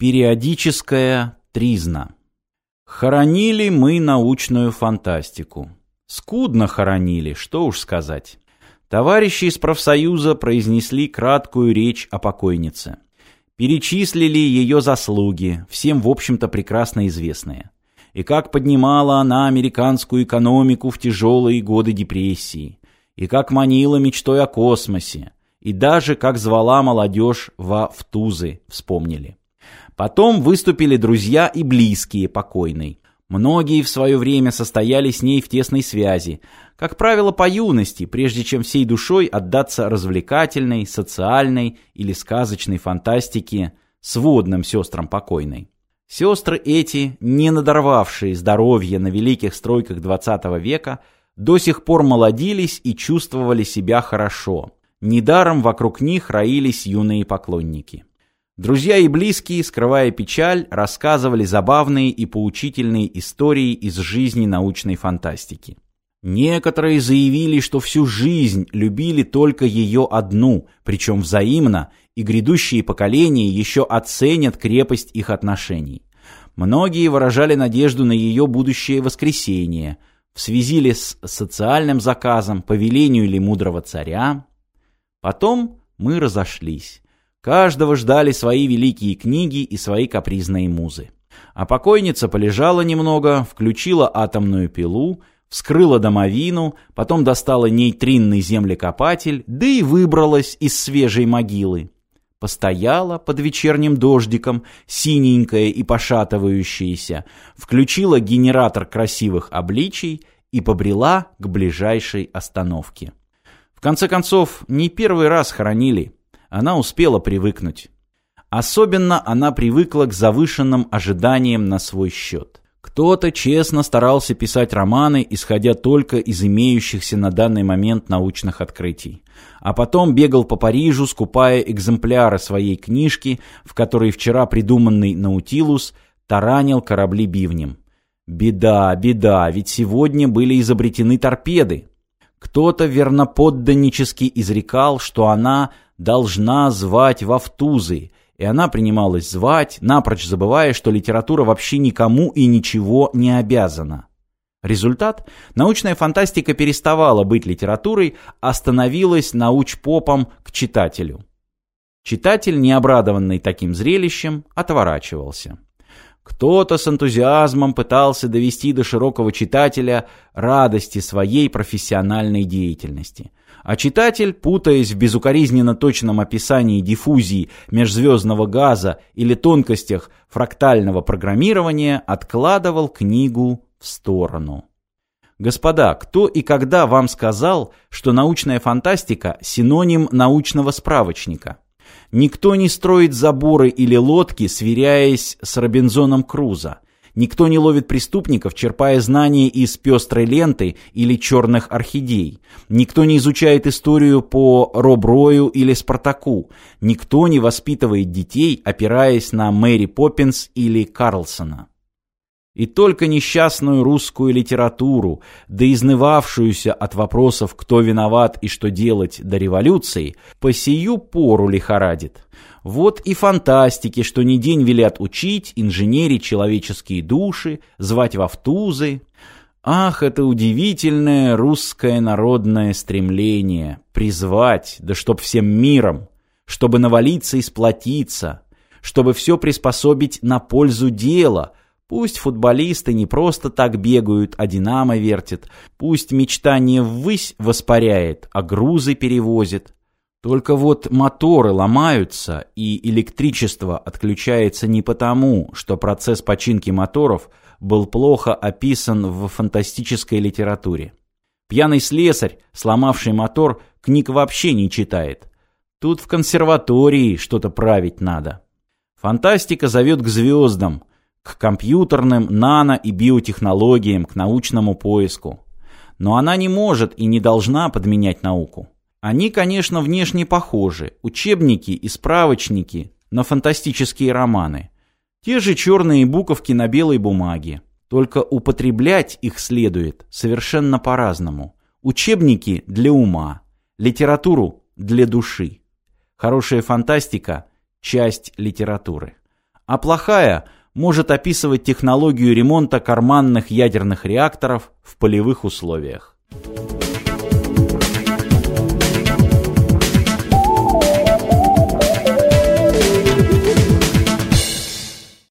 Периодическая тризна. Хоронили мы научную фантастику. Скудно хоронили, что уж сказать. Товарищи из профсоюза произнесли краткую речь о покойнице. Перечислили ее заслуги, всем в общем-то прекрасно известные. И как поднимала она американскую экономику в тяжелые годы депрессии. И как манила мечтой о космосе. И даже как звала молодежь во Втузы, вспомнили. Потом выступили друзья и близкие покойной. Многие в свое время состояли с ней в тесной связи, как правило, по юности, прежде чем всей душой отдаться развлекательной, социальной или сказочной фантастике сводным сестрам покойной. Сестры эти, не надорвавшие здоровье на великих стройках XX века, до сих пор молодились и чувствовали себя хорошо. Недаром вокруг них роились юные поклонники. Друзья и близкие, скрывая печаль, рассказывали забавные и поучительные истории из жизни научной фантастики. Некоторые заявили, что всю жизнь любили только ее одну, причем взаимно, и грядущие поколения еще оценят крепость их отношений. Многие выражали надежду на ее будущее воскресение, в связи ли с социальным заказом, по велению ли мудрого царя. Потом мы разошлись. Каждого ждали свои великие книги и свои капризные музы. А покойница полежала немного, включила атомную пилу, вскрыла домовину, потом достала нейтринный землекопатель, да и выбралась из свежей могилы. Постояла под вечерним дождиком, синенькая и пошатывающаяся, включила генератор красивых обличий и побрела к ближайшей остановке. В конце концов, не первый раз хоронили – она успела привыкнуть. Особенно она привыкла к завышенным ожиданиям на свой счет. Кто-то честно старался писать романы, исходя только из имеющихся на данный момент научных открытий. А потом бегал по Парижу, скупая экземпляры своей книжки, в которой вчера придуманный Наутилус таранил корабли бивнем. Беда, беда, ведь сегодня были изобретены торпеды. Кто-то верноподданнически изрекал, что она должна звать в Автузы, и она принималась звать, напрочь забывая, что литература вообще никому и ничего не обязана. Результат? Научная фантастика переставала быть литературой, а становилась научпопом к читателю. Читатель, не обрадованный таким зрелищем, отворачивался. Кто-то с энтузиазмом пытался довести до широкого читателя радости своей профессиональной деятельности. А читатель, путаясь в безукоризненно точном описании диффузии межзвездного газа или тонкостях фрактального программирования, откладывал книгу в сторону. Господа, кто и когда вам сказал, что научная фантастика – синоним научного справочника? Никто не строит заборы или лодки, сверяясь с Робинзоном Крузо. Никто не ловит преступников, черпая знания из пестрой ленты или черных орхидей. Никто не изучает историю по Роброю или Спартаку. Никто не воспитывает детей, опираясь на Мэри Поппинс или Карлсона. И только несчастную русскую литературу, да изнывавшуюся от вопросов «кто виноват и что делать» до революции, по сию пору лихорадит. Вот и фантастики, что ни день велят учить, инженерить человеческие души, звать в автузы. Ах, это удивительное русское народное стремление призвать, да чтоб всем миром, чтобы навалиться и сплотиться, чтобы все приспособить на пользу дела – Пусть футболисты не просто так бегают, а динамо вертит. Пусть мечтание ввысь воспаряет, а грузы перевозит. Только вот моторы ломаются, и электричество отключается не потому, что процесс починки моторов был плохо описан в фантастической литературе. Пьяный слесарь, сломавший мотор, книг вообще не читает. Тут в консерватории что-то править надо. Фантастика зовет к звездам, к компьютерным, нано- и биотехнологиям, к научному поиску. Но она не может и не должна подменять науку. Они, конечно, внешне похожи, учебники и справочники на фантастические романы. Те же черные буковки на белой бумаге. Только употреблять их следует совершенно по-разному. Учебники для ума, литературу для души. Хорошая фантастика – часть литературы. а плохая может описывать технологию ремонта карманных ядерных реакторов в полевых условиях.